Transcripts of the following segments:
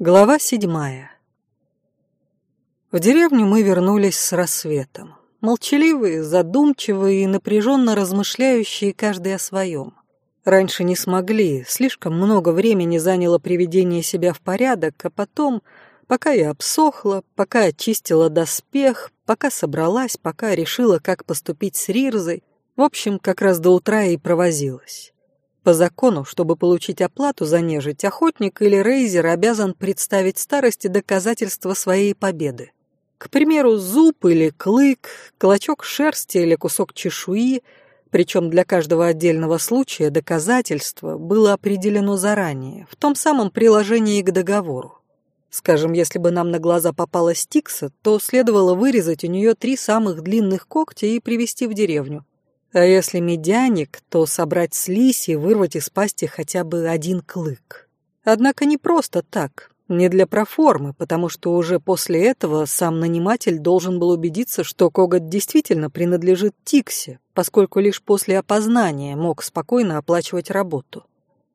Глава седьмая. В деревню мы вернулись с рассветом. Молчаливые, задумчивые и напряженно размышляющие каждый о своем. Раньше не смогли, слишком много времени заняло приведение себя в порядок, а потом, пока я обсохла, пока очистила доспех, пока собралась, пока решила, как поступить с Рирзой, в общем, как раз до утра и провозилась. По закону, чтобы получить оплату за нежить, охотник или рейзер обязан представить старости доказательства своей победы. К примеру, зуб или клык, клочок шерсти или кусок чешуи, причем для каждого отдельного случая доказательство было определено заранее, в том самом приложении к договору. Скажем, если бы нам на глаза попала Стикса, то следовало вырезать у нее три самых длинных когтя и привезти в деревню. А если медяник, то собрать слизь и вырвать из пасти хотя бы один клык. Однако не просто так, не для проформы, потому что уже после этого сам наниматель должен был убедиться, что коготь действительно принадлежит Тиксе, поскольку лишь после опознания мог спокойно оплачивать работу.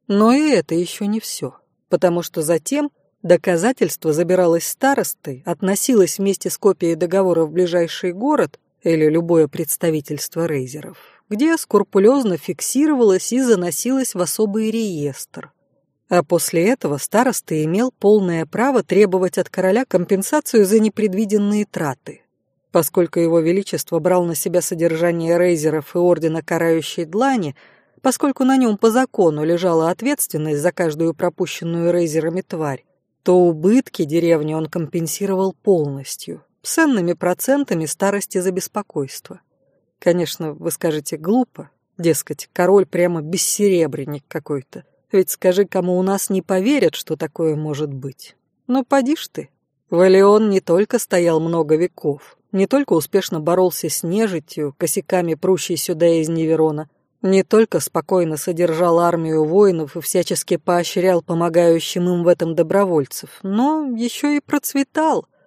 Но и это еще не все, потому что затем доказательство забиралось старостой, относилось вместе с копией договора в ближайший город или любое представительство рейзеров, где скрупулезно фиксировалось и заносилось в особый реестр. А после этого староста имел полное право требовать от короля компенсацию за непредвиденные траты. Поскольку его величество брал на себя содержание рейзеров и ордена карающей длани, поскольку на нем по закону лежала ответственность за каждую пропущенную рейзерами тварь, то убытки деревни он компенсировал полностью, ценными процентами старости за беспокойство. Конечно, вы скажете глупо, дескать, король прямо бессеребренник какой-то. Ведь скажи, кому у нас не поверят, что такое может быть. Но поди ж ты. Валион не только стоял много веков, не только успешно боролся с нежитью, косяками прущей сюда из Неверона, не только спокойно содержал армию воинов и всячески поощрял помогающим им в этом добровольцев, но еще и процветал –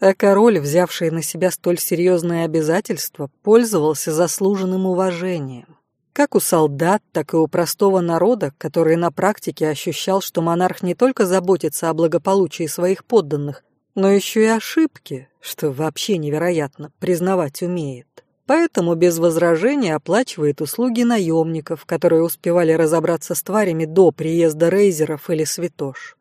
а король, взявший на себя столь серьезные обязательства, пользовался заслуженным уважением. Как у солдат, так и у простого народа, который на практике ощущал, что монарх не только заботится о благополучии своих подданных, но еще и ошибки, что вообще невероятно, признавать умеет. Поэтому без возражения оплачивает услуги наемников, которые успевали разобраться с тварями до приезда рейзеров или святош.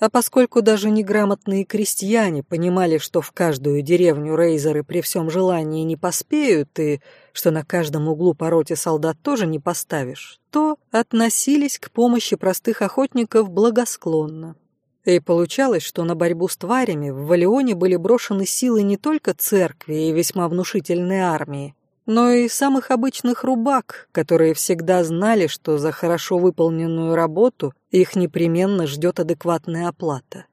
А поскольку даже неграмотные крестьяне понимали, что в каждую деревню рейзеры при всем желании не поспеют и что на каждом углу по роте солдат тоже не поставишь, то относились к помощи простых охотников благосклонно. И получалось, что на борьбу с тварями в Валионе были брошены силы не только церкви и весьма внушительной армии, но и самых обычных рубак, которые всегда знали, что за хорошо выполненную работу их непременно ждет адекватная оплата.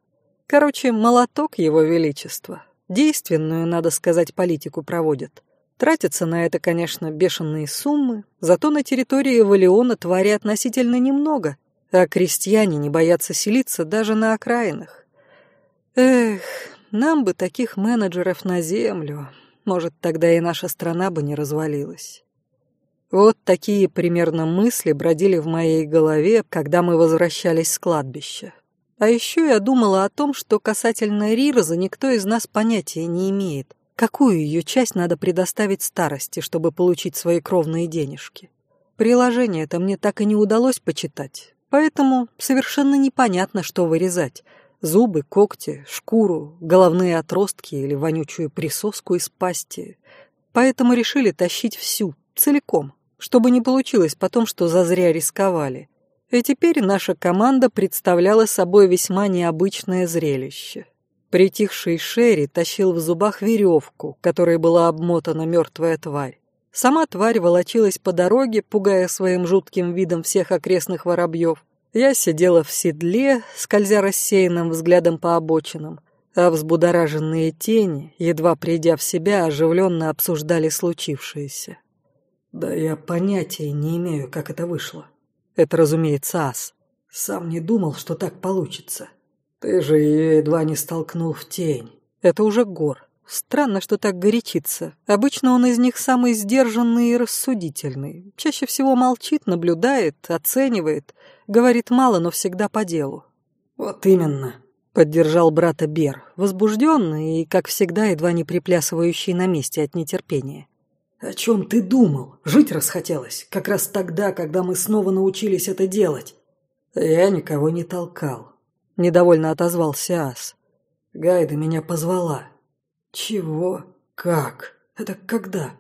Короче, молоток его величества. Действенную, надо сказать, политику проводят. Тратятся на это, конечно, бешеные суммы, зато на территории Валиона твари относительно немного, а крестьяне не боятся селиться даже на окраинах. Эх, нам бы таких менеджеров на землю, может, тогда и наша страна бы не развалилась. Вот такие примерно мысли бродили в моей голове, когда мы возвращались с кладбища. А еще я думала о том, что касательно Рирза никто из нас понятия не имеет, какую ее часть надо предоставить старости, чтобы получить свои кровные денежки. Приложение-то мне так и не удалось почитать, поэтому совершенно непонятно, что вырезать — Зубы, когти, шкуру, головные отростки или вонючую присоску из пасти. Поэтому решили тащить всю, целиком, чтобы не получилось потом, что зазря рисковали. И теперь наша команда представляла собой весьма необычное зрелище. Притихший Шерри тащил в зубах веревку, которой была обмотана мертвая тварь. Сама тварь волочилась по дороге, пугая своим жутким видом всех окрестных воробьев. Я сидела в седле, скользя рассеянным взглядом по обочинам, а взбудораженные тени, едва придя в себя, оживленно обсуждали случившееся. «Да я понятия не имею, как это вышло». Это, разумеется, ас. Сам не думал, что так получится. Ты же ее едва не столкнул в тень. Это уже гор. Странно, что так горячится. Обычно он из них самый сдержанный и рассудительный. Чаще всего молчит, наблюдает, оценивает, говорит мало, но всегда по делу. Вот именно. Поддержал брата Бер, возбужденный и, как всегда, едва не приплясывающий на месте от нетерпения. «О чем ты думал? Жить расхотелось, как раз тогда, когда мы снова научились это делать». «Я никого не толкал», — недовольно отозвался Ас. «Гайда меня позвала». «Чего? Как? Это когда?»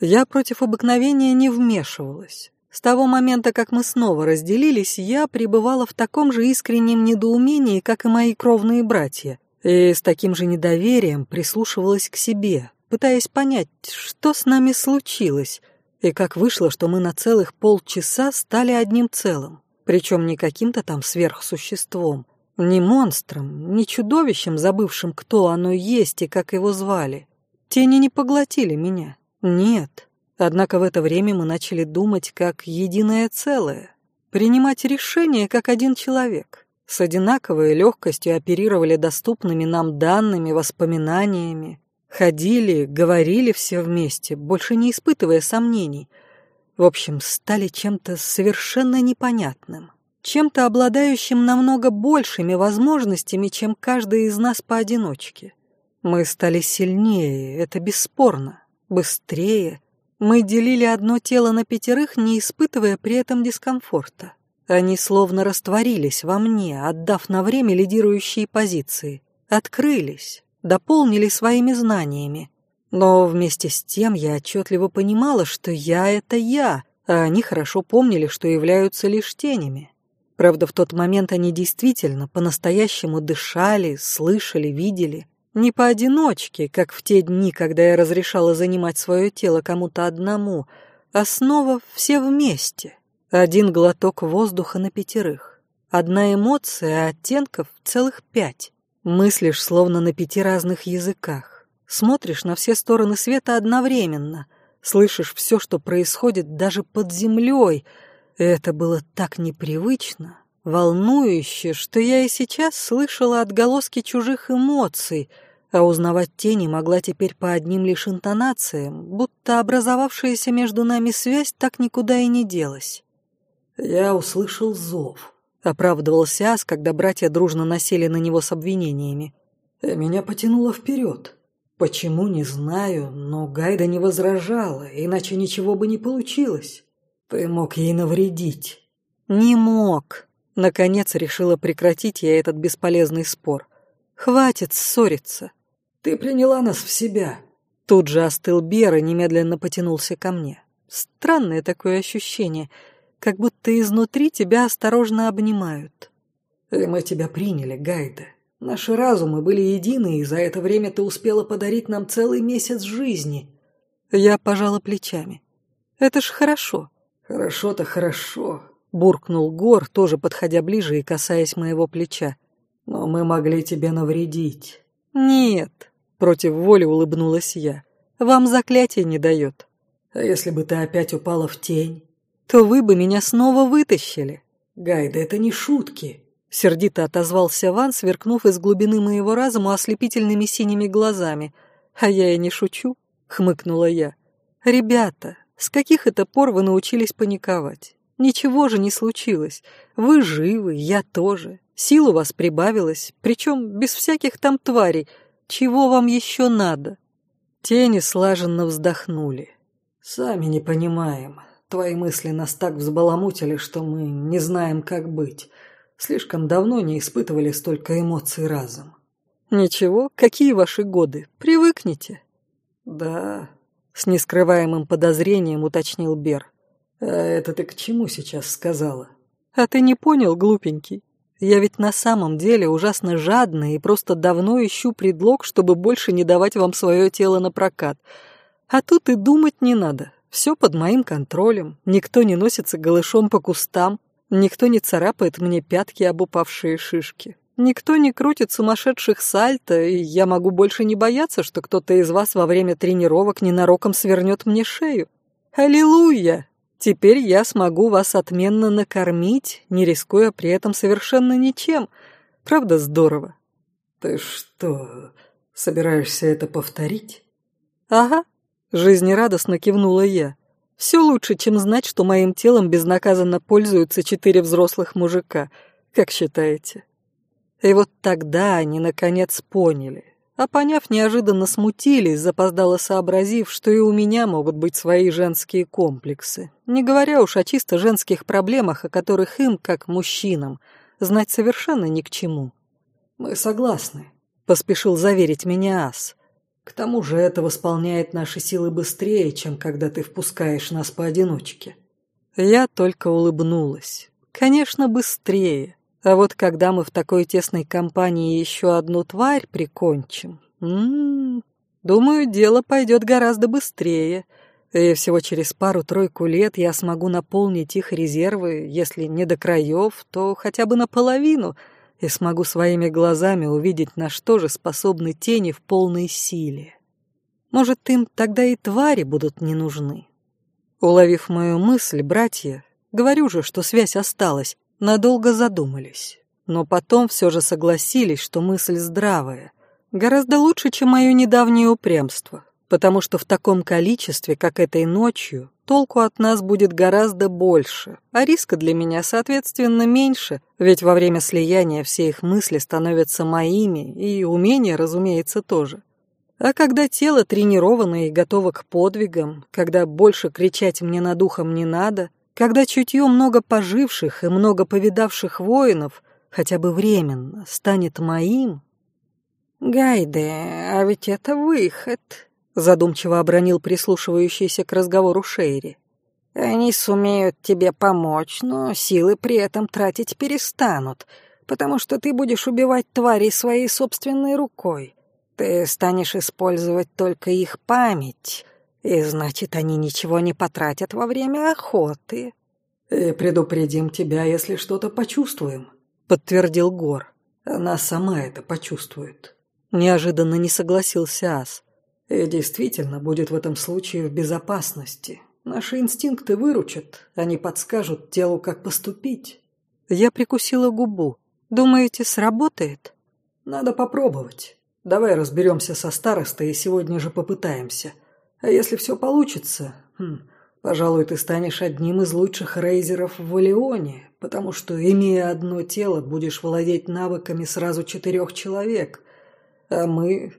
Я против обыкновения не вмешивалась. С того момента, как мы снова разделились, я пребывала в таком же искреннем недоумении, как и мои кровные братья, и с таким же недоверием прислушивалась к себе, пытаясь понять, что с нами случилось, и как вышло, что мы на целых полчаса стали одним целым, причем не каким-то там сверхсуществом, не монстром, не чудовищем, забывшим, кто оно есть и как его звали. Тени не поглотили меня. Нет. Однако в это время мы начали думать как единое целое, принимать решения как один человек, с одинаковой легкостью оперировали доступными нам данными, воспоминаниями, ходили, говорили все вместе, больше не испытывая сомнений. В общем, стали чем-то совершенно непонятным, чем-то обладающим намного большими возможностями, чем каждый из нас поодиночке. Мы стали сильнее, это бесспорно, быстрее, мы делили одно тело на пятерых, не испытывая при этом дискомфорта. Они словно растворились во мне, отдав на время лидирующие позиции. Открылись, дополнили своими знаниями. Но вместе с тем я отчетливо понимала, что я — это я, а они хорошо помнили, что являются лишь тенями. Правда, в тот момент они действительно по-настоящему дышали, слышали, видели — не поодиночке, как в те дни, когда я разрешала занимать свое тело кому-то одному, а снова все вместе. Один глоток воздуха на пятерых. Одна эмоция, а оттенков целых пять. Мыслишь словно на пяти разных языках. Смотришь на все стороны света одновременно. Слышишь все, что происходит даже под землей. Это было так непривычно, волнующе, что я и сейчас слышала отголоски чужих эмоций — а узнавать тени могла теперь по одним лишь интонациям, будто образовавшаяся между нами связь так никуда и не делась. «Я услышал зов», — оправдывался Ас, когда братья дружно насели на него с обвинениями. «Э, «Меня потянуло вперед. Почему, не знаю, но Гайда не возражала, иначе ничего бы не получилось. Ты мог ей навредить». «Не мог», — наконец решила прекратить я этот бесполезный спор. «Хватит ссориться. Ты приняла нас в себя». Тут же остыл Бер и немедленно потянулся ко мне. Странное такое ощущение, как будто изнутри тебя осторожно обнимают. И мы тебя приняли, Гайда. Наши разумы были едины, и за это время ты успела подарить нам целый месяц жизни. Я пожала плечами. Это ж хорошо. Хорошо-то хорошо, буркнул Гор, тоже подходя ближе и касаясь моего плеча. Но мы могли тебе навредить. Нет, Против воли улыбнулась я. «Вам заклятие не дает». «А если бы ты опять упала в тень?» «То вы бы меня снова вытащили». «Гайда, это не шутки». Сердито отозвался Ван, сверкнув из глубины моего разума ослепительными синими глазами. «А я и не шучу», — хмыкнула я. «Ребята, с каких это пор вы научились паниковать? Ничего же не случилось. Вы живы, я тоже. Сил у вас прибавилось, причем без всяких там тварей. Чего вам еще надо?» Тени слаженно вздохнули. «Сами не понимаем. Твои мысли нас так взбаламутили, что мы не знаем, как быть. Слишком давно не испытывали столько эмоций разом». «Ничего, какие ваши годы? Привыкните». «Да», — с нескрываемым подозрением уточнил Бер. «А это ты к чему сейчас сказала?» «А ты не понял, глупенький? Я ведь на самом деле ужасно жадная и просто давно ищу предлог, чтобы больше не давать вам свое тело на прокат. А тут и думать не надо. Все под моим контролем. Никто не носится голышом по кустам. Никто не царапает мне пятки об упавшие шишки. Никто не крутит сумасшедших сальто, и я могу больше не бояться, что кто-то из вас во время тренировок ненароком свернет мне шею. Аллилуйя! Теперь я смогу вас отменно накормить, не рискуя при этом совершенно ничем. Правда здорово? Ты что, собираешься это повторить? Ага, жизнерадостно кивнула я. Все лучше, чем знать, что моим телом безнаказанно пользуются четыре взрослых мужика. Как считаете? И вот тогда они, наконец, поняли. А поняв, неожиданно смутились, запоздало сообразив, что и у меня могут быть свои женские комплексы. Не говоря уж о чисто женских проблемах, о которых им, как мужчинам, знать совершенно ни к чему. «Мы согласны», — поспешил заверить меня Ас. «К тому же это восполняет наши силы быстрее, чем когда ты впускаешь нас поодиночке». Я только улыбнулась. Конечно, быстрее. А вот когда мы в такой тесной компании еще одну тварь прикончим, м м-м, -м, думаю, дело пойдет гораздо быстрее. И всего через пару-тройку лет я смогу наполнить их резервы, если не до краев, то хотя бы наполовину, и смогу своими глазами увидеть, на что же способны тени в полной силе. Может, им тогда и твари будут не нужны. Уловив мою мысль, братья, говорю же, что связь осталась, надолго задумались. Но потом все же согласились, что мысль здравая. Гораздо лучше, чем мое недавнее упрямство, потому что в таком количестве, как этой ночью, толку от нас будет гораздо больше, а риска для меня, соответственно, меньше, ведь во время слияния все их мысли становятся моими, и умения, разумеется, тоже. А когда тело тренировано и готово к подвигам, когда больше кричать мне над ухом не надо, когда чутье много поживших и много повидавших воинов, хотя бы временно, станет моим... «Гайде, а ведь это выход», — задумчиво обронил прислушивающийся к разговору Шейри. «Они сумеют тебе помочь, но силы при этом тратить перестанут, потому что ты будешь убивать тварей своей собственной рукой. Ты станешь использовать только их память, и значит, они ничего не потратят во время охоты. И предупредим тебя, если что-то почувствуем, подтвердил Гор. Она сама это почувствует. Неожиданно не согласился Ас. И действительно будет в этом случае в безопасности. Наши инстинкты выручат, они подскажут телу, как поступить. Я прикусила губу. Думаете, сработает? Надо попробовать. Давай разберемся со старостой и сегодня же попытаемся. А если все получится, хм, пожалуй, ты станешь одним из лучших рейзеров в Валионе, потому что, имея одно тело, будешь владеть навыками сразу четырех человек. А мы...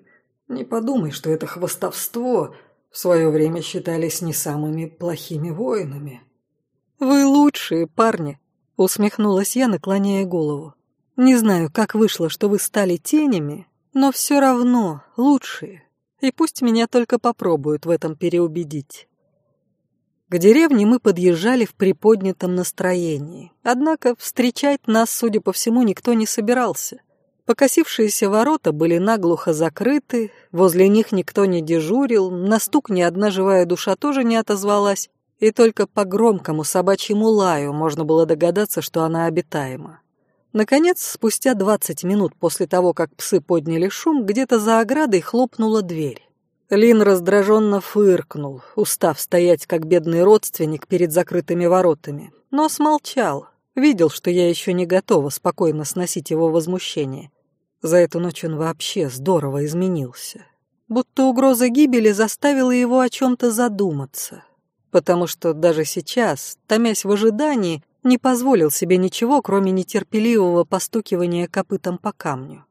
Не подумай, что это хвостовство. В свое время считались не самыми плохими воинами. «Вы лучшие парни», — усмехнулась я, наклоняя голову. «Не знаю, как вышло, что вы стали тенями, но все равно лучшие, и пусть меня только попробуют в этом переубедить. К деревне мы подъезжали в приподнятом настроении, однако встречать нас, судя по всему, никто не собирался. Покосившиеся ворота были наглухо закрыты, возле них никто не дежурил, на стук ни одна живая душа тоже не отозвалась, и только по громкому собачьему лаю можно было догадаться, что она обитаема. Наконец, спустя двадцать минут после того, как псы подняли шум, где-то за оградой хлопнула дверь. Лин раздраженно фыркнул, устав стоять как бедный родственник перед закрытыми воротами, но смолчал, видел, что я еще не готова спокойно сносить его возмущение. За эту ночь он вообще здорово изменился. Будто угроза гибели заставила его о чем-то задуматься. Потому что даже сейчас, томясь в ожидании, не позволил себе ничего, кроме нетерпеливого постукивания копытом по камню.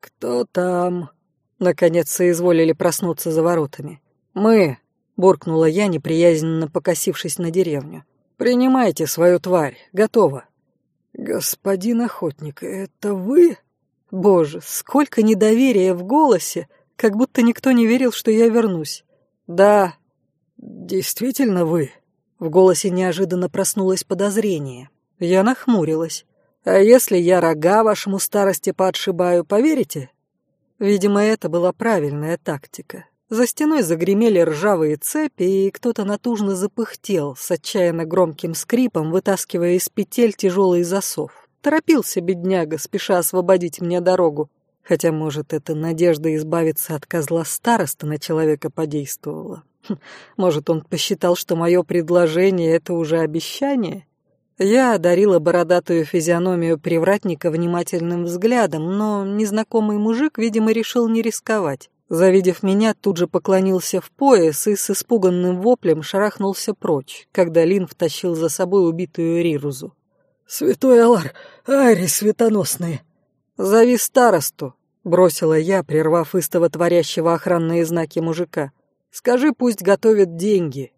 «Кто там?» Наконец соизволили проснуться за воротами. «Мы!» — буркнула я, неприязненно покосившись на деревню. «Принимайте свою тварь. Готово». «Господин охотник, это вы?» Боже, сколько недоверия в голосе, как будто никто не верил, что я вернусь. «Да». «Действительно вы?» В голосе неожиданно проснулось подозрение. Я нахмурилась. «А если я рога вашему старости подшибаю, поверите?» Видимо, это была правильная тактика. За стеной загремели ржавые цепи, и кто-то натужно запыхтел, с отчаянно громким скрипом, вытаскивая из петель тяжелый засов. Торопился бедняга, спеша освободить мне дорогу. Хотя, может, эта надежда избавиться от козла староста на человека подействовала. Может, он посчитал, что мое предложение — это уже обещание? Я одарила бородатую физиономию привратника внимательным взглядом, но незнакомый мужик, видимо, решил не рисковать. Завидев меня, тут же поклонился в пояс и с испуганным воплем шарахнулся прочь, когда Лин втащил за собой убитую Рирузу. «Святой Алар! Айри светоносные!» «Зови старосту», — бросила я, прервав истово творящего охранные знаки мужика. «Скажи, пусть готовит деньги».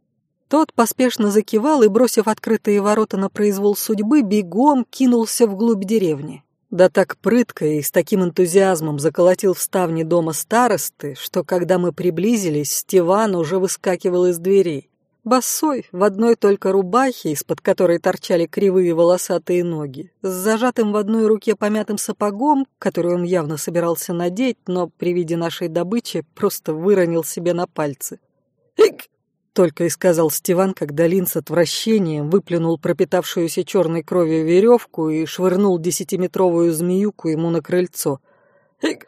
Тот поспешно закивал и, бросив открытые ворота на произвол судьбы, бегом кинулся вглубь деревни. Да так прытко и с таким энтузиазмом заколотил в ставни дома старосты, что когда мы приблизились, Стиван уже выскакивал из дверей. Босой, в одной только рубахе, из-под которой торчали кривые волосатые ноги, с зажатым в одной руке помятым сапогом, который он явно собирался надеть, но при виде нашей добычи просто выронил себе на пальцы. «Ик!» — только и сказал Стиван, когда Лин с отвращением выплюнул пропитавшуюся черной кровью веревку и швырнул десятиметровую змеюку ему на крыльцо. «Ик!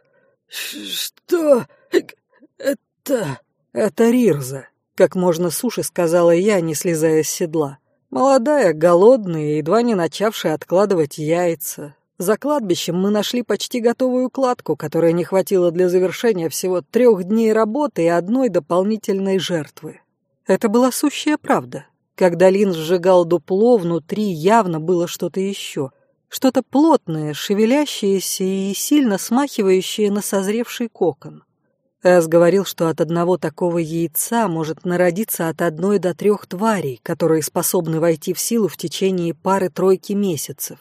Что? Ик! Это...» «Это Рирза», как можно суше сказала я, не слезая с седла. Молодая, голодная, едва не начавшая откладывать яйца. За кладбищем мы нашли почти готовую кладку, которая не хватило для завершения всего трех дней работы и одной дополнительной жертвы. Это была сущая правда. Когда Лин сжигал дупло, внутри явно было что-то еще. Что-то плотное, шевелящееся и сильно смахивающее на созревший кокон. Эс говорил, что от одного такого яйца может народиться от одной до трех тварей, которые способны войти в силу в течение пары-тройки месяцев.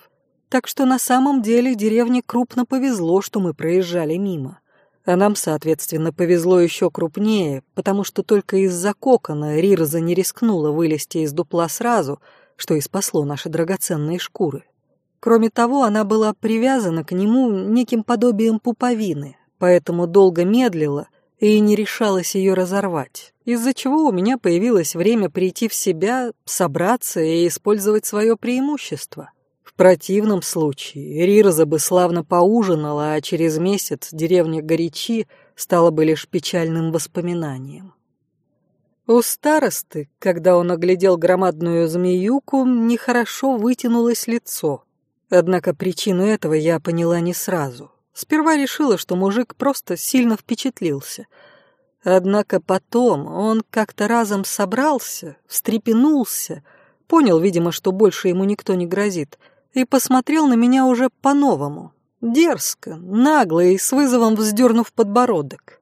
Так что на самом деле деревне крупно повезло, что мы проезжали мимо. А нам, соответственно, повезло еще крупнее, потому что только из-за кокона Рирза не рискнула вылезти из дупла сразу, что и спасло наши драгоценные шкуры. Кроме того, она была привязана к нему неким подобием пуповины, поэтому долго медлила и не решалась ее разорвать, из-за чего у меня появилось время прийти в себя, собраться и использовать свое преимущество. В противном случае Рирза бы славно поужинала, а через месяц деревня Горячи стала бы лишь печальным воспоминанием. У старосты, когда он оглядел громадную змеюку, нехорошо вытянулось лицо. Однако причину этого я поняла не сразу. Сперва решила, что мужик просто сильно впечатлился. Однако потом он как-то разом собрался, встрепенулся, понял, видимо, что больше ему никто не грозит, и посмотрел на меня уже по-новому, дерзко, нагло и с вызовом вздернув подбородок.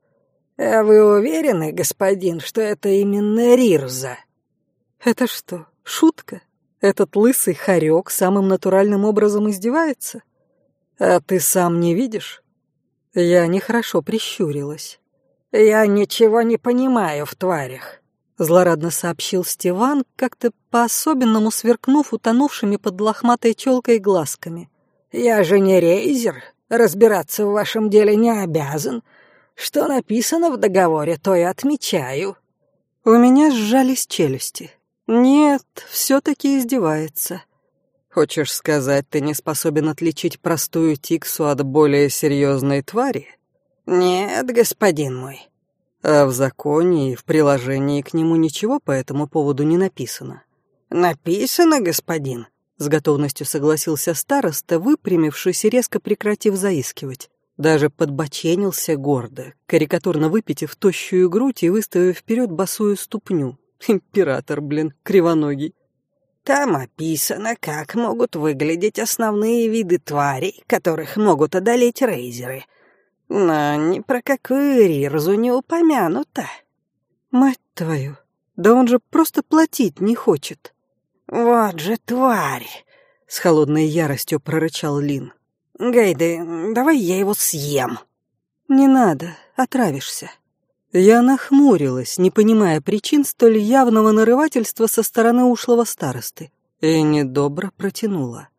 «А вы уверены, господин, что это именно Рирза?» «Это что, шутка? Этот лысый хорек самым натуральным образом издевается?» «А ты сам не видишь?» Я нехорошо прищурилась. «Я ничего не понимаю в тварях», — злорадно сообщил Стиван, как-то по-особенному сверкнув утонувшими под лохматой челкой глазками. «Я же не рейзер, разбираться в вашем деле не обязан. Что написано в договоре, то и отмечаю». У меня сжались челюсти. Нет, все-таки издевается. Хочешь сказать, ты не способен отличить простую тиксу от более серьезной твари? Нет, господин мой. А в законе и в приложении к нему ничего по этому поводу не написано. Написано, господин. С готовностью согласился староста, выпрямившись и резко прекратив заискивать. Даже подбоченился гордо, карикатурно выпитив тощую грудь и выставив вперед босую ступню. Император, блин, кривоногий. Там описано, как могут выглядеть основные виды тварей, которых могут одолеть рейзеры. Но ни про какую Рирзу не упомянуто. Мать твою, да он же просто платить не хочет. Вот же тварь! С холодной яростью прорычал Лин. Гайды, давай я его съем. Не надо, отравишься. Я нахмурилась, не понимая причин столь явного нарывательства со стороны ушлого старосты, и недобро протянула.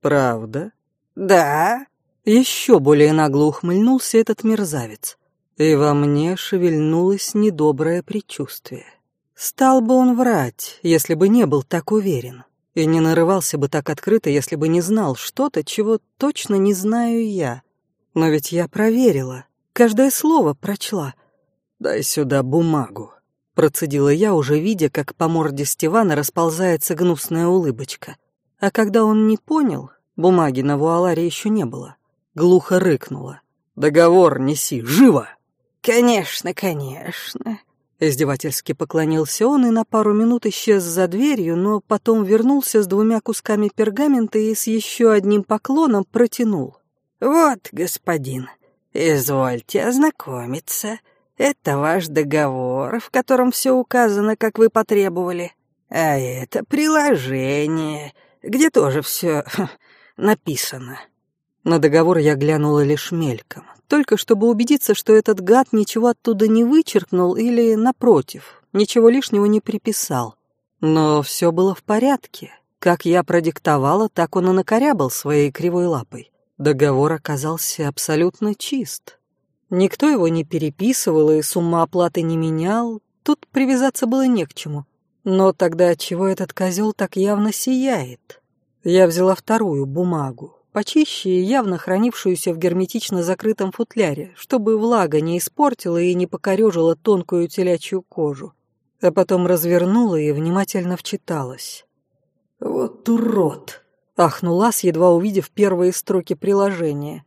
«Правда?» «Да». Еще более нагло ухмыльнулся этот мерзавец, и во мне шевельнулось недоброе предчувствие. Стал бы он врать, если бы не был так уверен, и не нарывался бы так открыто, если бы не знал что-то, чего точно не знаю я. Но ведь я проверила, каждое слово прочла — «Дай сюда бумагу», — процедила я, уже видя, как по морде Стивана расползается гнусная улыбочка. А когда он не понял, бумаги на вуаларе еще не было. Глухо рыкнула. «Договор неси, живо!» «Конечно, конечно!» Издевательски поклонился он и на пару минут исчез за дверью, но потом вернулся с двумя кусками пергамента и с еще одним поклоном протянул. «Вот, господин, извольте ознакомиться. Это ваш договор, в котором все указано, как вы потребовали. А это приложение, где тоже все написано». На договор я глянула лишь мельком, только чтобы убедиться, что этот гад ничего оттуда не вычеркнул или, напротив, ничего лишнего не приписал. Но все было в порядке. Как я продиктовала, так он и накорябал своей кривой лапой. Договор оказался абсолютно чист. Никто его не переписывал и сумма оплаты не менял, тут привязаться было не к чему. Но тогда чего этот козел так явно сияет? Я взяла вторую бумагу, почище и явно хранившуюся в герметично закрытом футляре, чтобы влага не испортила и не покорежила тонкую телячью кожу. А потом развернула и внимательно вчиталась. «Вот урод!» — ахнул Ас, едва увидев первые строки приложения.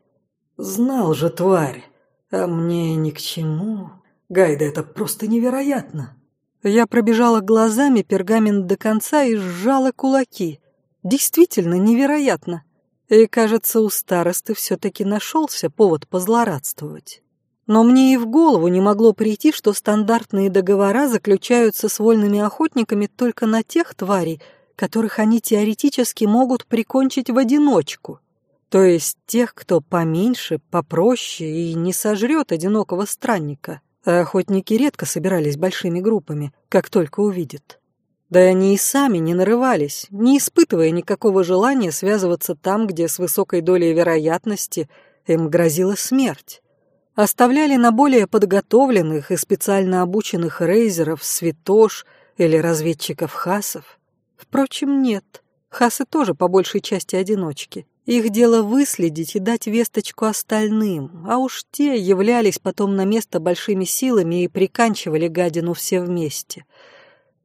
«Знал же, тварь! А мне ни к чему. Гайда, это просто невероятно!» Я пробежала глазами пергамент до конца и сжала кулаки. Действительно невероятно. И, кажется, у старосты все-таки нашелся повод позлорадствовать. Но мне и в голову не могло прийти, что стандартные договора заключаются с вольными охотниками только на тех тварей, которых они теоретически могут прикончить в одиночку. То есть тех, кто поменьше, попроще и не сожрет одинокого странника. А охотники редко собирались большими группами, как только увидят. Да и они и сами не нарывались, не испытывая никакого желания связываться там, где с высокой долей вероятности им грозила смерть. Оставляли на более подготовленных и специально обученных рейзеров, святош или разведчиков хасов. Впрочем, нет. Хасы тоже по большей части одиночки. Их дело выследить и дать весточку остальным, а уж те являлись потом на место большими силами и приканчивали гадину все вместе.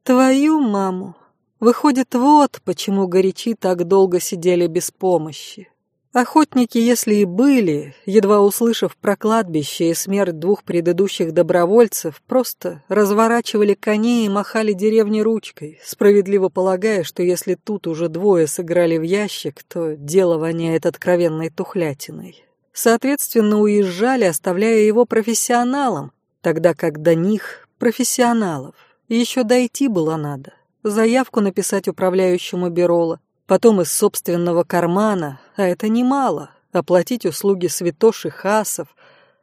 Твою маму! Выходит, вот почему горячи так долго сидели без помощи. Охотники, если и были, едва услышав про кладбище и смерть двух предыдущих добровольцев, просто разворачивали коней и махали деревне ручкой, справедливо полагая, что если тут уже двое сыграли в ящик, то дело воняет откровенной тухлятиной. Соответственно, уезжали, оставляя его профессионалам, тогда как до них профессионалов. еще дойти было надо, заявку написать управляющему Бирола, потом из собственного кармана, а это немало, оплатить услуги святош и хасов,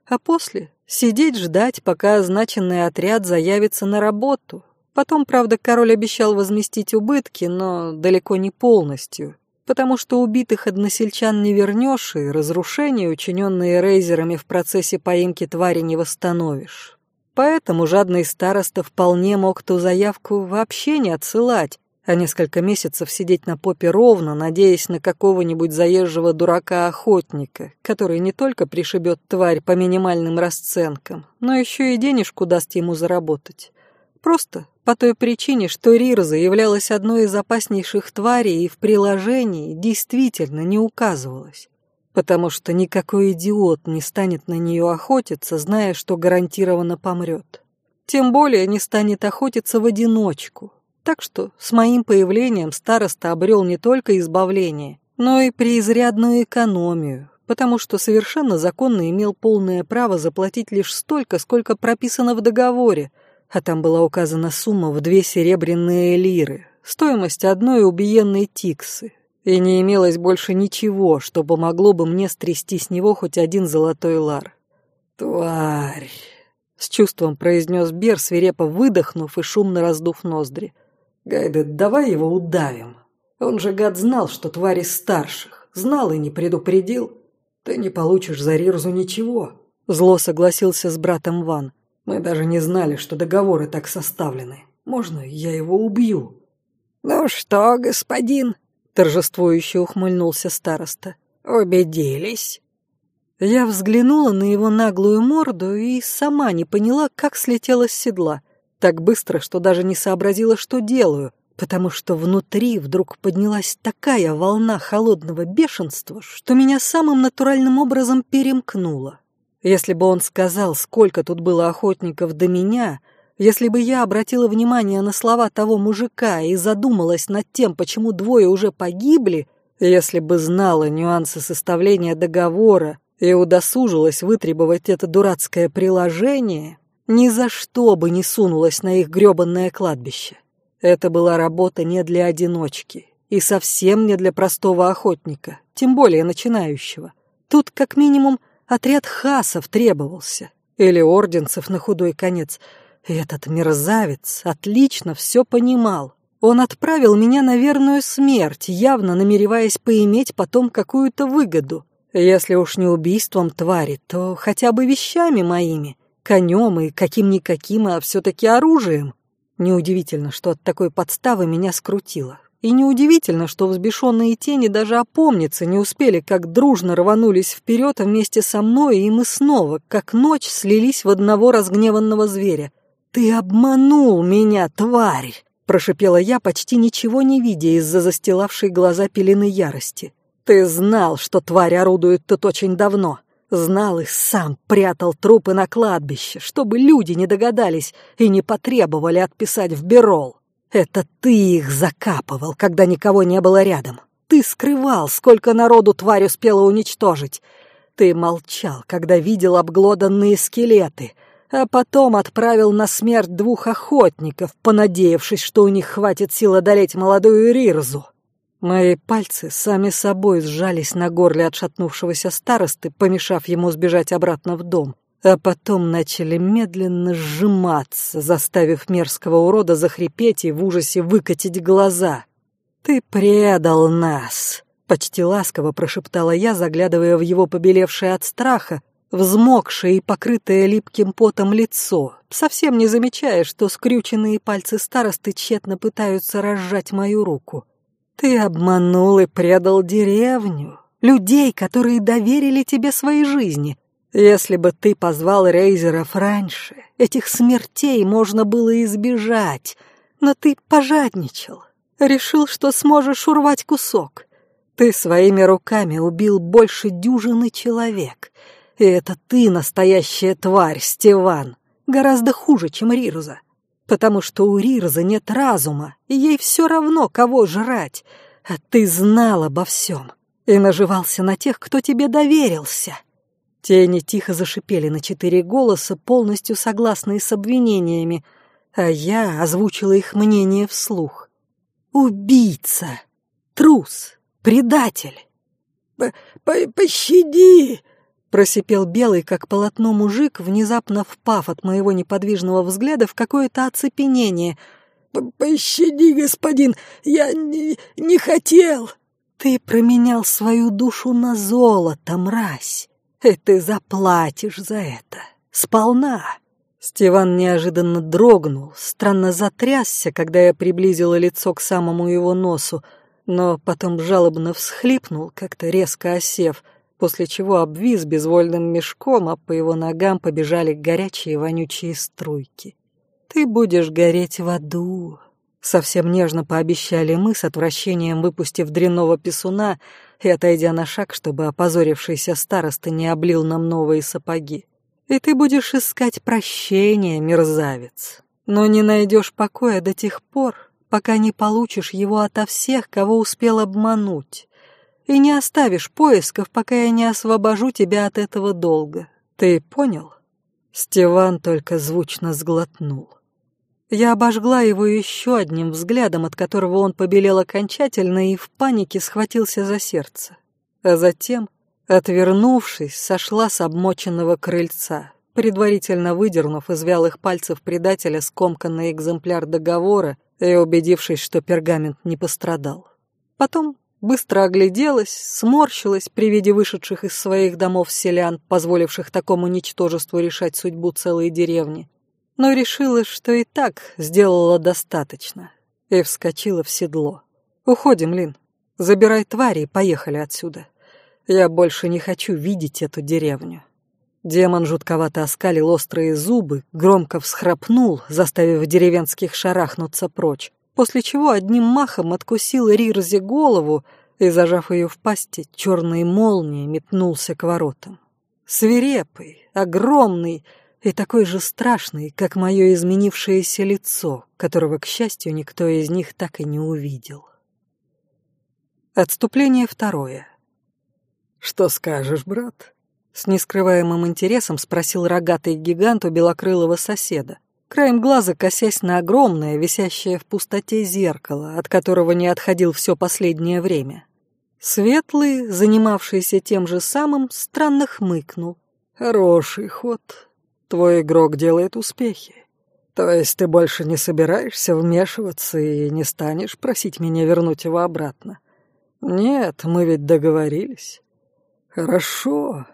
а после сидеть ждать, пока означенный отряд заявится на работу. Потом, правда, король обещал возместить убытки, но далеко не полностью, потому что убитых односельчан не вернешь, и разрушения, учиненные рейзерами в процессе поимки твари, не восстановишь. Поэтому жадный староста вполне мог ту заявку вообще не отсылать, а несколько месяцев сидеть на попе ровно, надеясь на какого-нибудь заезжего дурака-охотника, который не только пришибет тварь по минимальным расценкам, но еще и денежку даст ему заработать. Просто по той причине, что Рирза являлась одной из опаснейших тварей и в приложении действительно не указывалась. Потому что никакой идиот не станет на нее охотиться, зная, что гарантированно помрет. Тем более не станет охотиться в одиночку, так что с моим появлением староста обрел не только избавление, но и преизрядную экономию, потому что совершенно законно имел полное право заплатить лишь столько, сколько прописано в договоре, а там была указана сумма в две серебряные лиры, стоимость одной убиенной тиксы, и не имелось больше ничего, что помогло бы мне стрясти с него хоть один золотой лар. «Тварь!» — с чувством произнес Бер, свирепо выдохнув и шумно раздув ноздри — Гайда, давай его удавим. Он же, гад, знал, что твари старших. Знал и не предупредил. Ты не получишь за Рирзу ничего. Зло согласился с братом Ван. Мы даже не знали, что договоры так составлены. Можно я его убью? Ну что, господин? Торжествующе ухмыльнулся староста. Убедились? Я взглянула на его наглую морду и сама не поняла, как слетела с седла. Так быстро, что даже не сообразила, что делаю, потому что внутри вдруг поднялась такая волна холодного бешенства, что меня самым натуральным образом перемкнуло. Если бы он сказал, сколько тут было охотников до меня, если бы я обратила внимание на слова того мужика и задумалась над тем, почему двое уже погибли, Если бы знала нюансы составления договора и удосужилась вытребовать это дурацкое приложение, ни за что бы не сунулась на их грёбанное кладбище. Это была работа не для одиночки и совсем не для простого охотника, тем более начинающего. Тут как минимум отряд хасов требовался, или орденцев на худой конец. Этот мерзавец отлично все понимал. Он отправил меня на верную смерть, явно намереваясь поиметь потом какую-то выгоду. Если уж не убийством твари, то хотя бы вещами моими, конем и каким-никаким, а все-таки оружием. Неудивительно, что от такой подставы меня скрутило. И неудивительно, что взбешенные тени даже опомниться не успели, как дружно рванулись вперед вместе со мной, и мы снова, как ночь, слились в одного разгневанного зверя. «Ты обманул меня, тварь!» — прошипела я, почти ничего не видя из-за застилавшей глаза пелены ярости. «Ты знал, что тварь орудует тут очень давно. Знал и сам прятал трупы на кладбище, чтобы люди не догадались и не потребовали отписать в Берол. Это ты их закапывал, когда никого не было рядом. Ты скрывал, сколько народу тварь успела уничтожить. Ты молчал, когда видел обглоданные скелеты, а потом отправил на смерть двух охотников, понадеявшись, что у них хватит сил одолеть молодую Рирзу. Мои пальцы сами собой сжались на горле отшатнувшегося старосты, помешав ему сбежать обратно в дом а потом начали медленно сжиматься, заставив мерзкого урода захрипеть и в ужасе выкатить глаза. «Ты предал нас!» — почти ласково прошептала я, заглядывая в его побелевшее от страха, взмокшее и покрытое липким потом лицо, совсем не замечая, что скрюченные пальцы старосты тщетно пытаются разжать мою руку. «Ты обманул и предал деревню, людей, которые доверили тебе свои жизни, если бы ты позвал Рейзеров раньше, этих смертей можно было избежать, но ты пожадничал, решил, что сможешь урвать кусок. Ты своими руками убил больше дюжины человек, и это ты настоящая тварь, Стиван, гораздо хуже, чем Рирза, потому что у Рирза нет разума, и ей все равно, кого жрать, а ты знал обо всем и наживался на тех, кто тебе доверился». Тени тихо зашипели на четыре голоса, полностью согласные с обвинениями, а я озвучила их мнение вслух. «Убийца! Трус! Предатель!» -п «Пощади!» — просипел белый, как полотно мужик, внезапно впав от моего неподвижного взгляда в какое-то оцепенение. «Пощади, господин! Я не, не хотел!» «Ты променял свою душу на золото, мразь! И ты заплатишь за это. Сполна. Стиван неожиданно дрогнул, странно затрясся, когда я приблизила лицо к самому его носу, но потом жалобно всхлипнул, как-то резко осев, после чего обвис безвольным мешком, а по его ногам побежали горячие вонючие струйки. «Ты будешь гореть в аду», — совсем нежно пообещали мы, с отвращением выпустив дрянного писуна — и отойдя на шаг, чтобы опозорившийся староста не облил нам новые сапоги. И ты будешь искать прощения, мерзавец, но не найдешь покоя до тех пор, пока не получишь его ото всех, кого успел обмануть, и не оставишь поисков, пока я не освобожу тебя от этого долга. Ты понял?» Стиван только звучно сглотнул. Я обожгла его еще одним взглядом, от которого он побелел окончательно и в панике схватился за сердце. А затем, отвернувшись, сошла с обмоченного крыльца, предварительно выдернув из вялых пальцев предателя скомканный экземпляр договора и убедившись, что пергамент не пострадал. Потом быстро огляделась, сморщилась при виде вышедших из своих домов селян, позволивших такому ничтожеству решать судьбу целой деревни, но решила, что и так сделала достаточно, и вскочила в седло. «Уходим, Лин. Забирай твари и поехали отсюда. Я больше не хочу видеть эту деревню». Демон жутковато оскалил острые зубы, громко всхрапнул, заставив деревенских шарахнуться прочь, после чего одним махом откусил Рирзе голову и, зажав ее в пасти, черной молнией метнулся к воротам. Свирепый, огромный, и такой же страшный, как мое изменившееся лицо, которого, к счастью, никто из них так и не увидел. Отступление второе. «Что скажешь, брат?» С нескрываемым интересом спросил рогатый гигант у белокрылого соседа, краем глаза косясь на огромное, висящее в пустоте зеркало, от которого не отходил все последнее время. Светлый, занимавшийся тем же самым, странно хмыкнул. «Хороший ход. Твой игрок делает успехи. То есть ты больше не собираешься вмешиваться и не станешь просить меня вернуть его обратно? Нет, мы ведь договорились. Хорошо».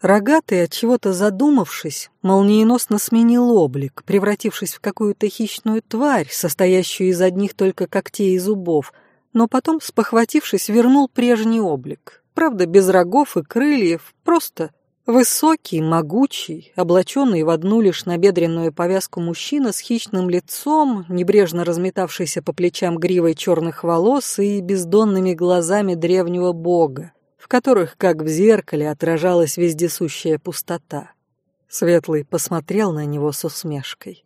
Рогатый, от чего-то задумавшись, молниеносно сменил облик, превратившись в какую-то хищную тварь, состоящую из одних только когтей и зубов — но потом, спохватившись, вернул прежний облик. Правда, без рогов и крыльев, просто высокий, могучий, облаченный в одну лишь набедренную повязку мужчина с хищным лицом, небрежно разметавшийся по плечам гривой черных волос и бездонными глазами древнего бога, в которых, как в зеркале, отражалась вездесущая пустота. Светлый посмотрел на него с усмешкой.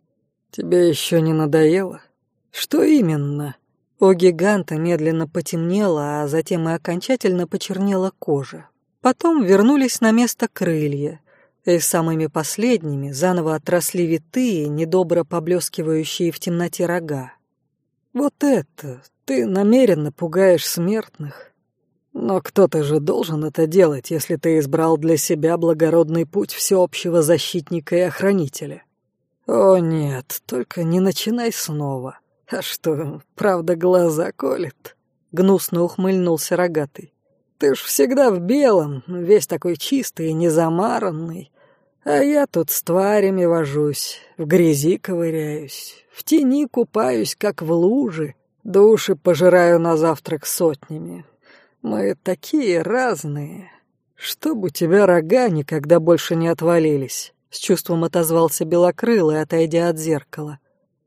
«Тебе еще не надоело? Что именно?» У гиганта медленно потемнело, а затем и окончательно почернела кожа. Потом вернулись на место крылья, и самыми последними заново отросли витые, недобро поблескивающие в темноте рога. «Вот это! Ты намеренно пугаешь смертных. Но кто-то же должен это делать, если ты избрал для себя благородный путь всеобщего защитника и охранителя. О нет, только не начинай снова. «А что, правда глаза колет?» — гнусно ухмыльнулся рогатый. «Ты ж всегда в белом, весь такой чистый и незамаранный. А я тут с тварями вожусь, в грязи ковыряюсь, в тени купаюсь, как в луже, души пожираю на завтрак сотнями. Мы такие разные. Чтоб у тебя рога никогда больше не отвалились», — с чувством отозвался Белокрылый, отойдя от зеркала.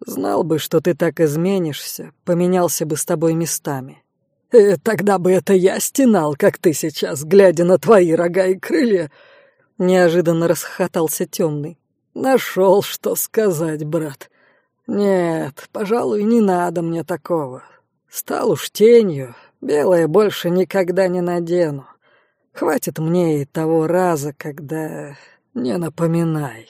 Знал бы, что ты так изменишься, поменялся бы с тобой местами. И э, тогда бы это я стенал, как ты сейчас, глядя на твои рога и крылья. Неожиданно расхохотался темный. Нашел, что сказать, брат. Нет, пожалуй, не надо мне такого. Стал уж тенью, белое больше никогда не надену. Хватит мне и того раза, когда... Не напоминай.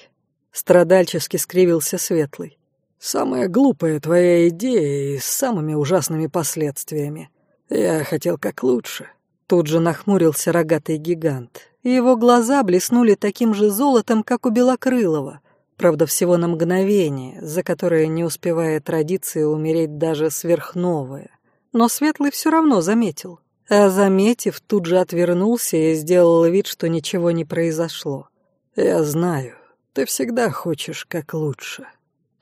Страдальчески скривился Светлый. Самая глупая твоя идея и с самыми ужасными последствиями. Я хотел как лучше. Тут же нахмурился рогатый гигант, и его глаза блеснули таким же золотом, как у Белокрылова. Правда, всего на мгновение, за которое не успевает традиция умереть даже сверхновая. Но Светлый все равно заметил. А заметив, тут же отвернулся и сделал вид, что ничего не произошло. «Я знаю, ты всегда хочешь как лучше».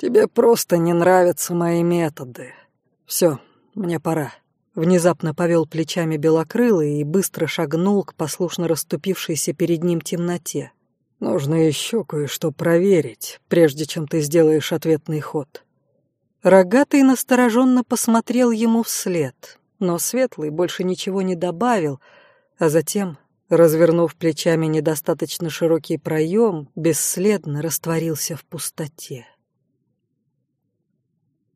Тебе просто не нравятся мои методы. Все, мне пора». Внезапно повел плечами белокрылый и быстро шагнул к послушно расступившейся перед ним темноте. «Нужно еще кое-что проверить, прежде чем ты сделаешь ответный ход». Рогатый настороженно посмотрел ему вслед, но Светлый больше ничего не добавил, а затем, развернув плечами недостаточно широкий проем, бесследно растворился в пустоте.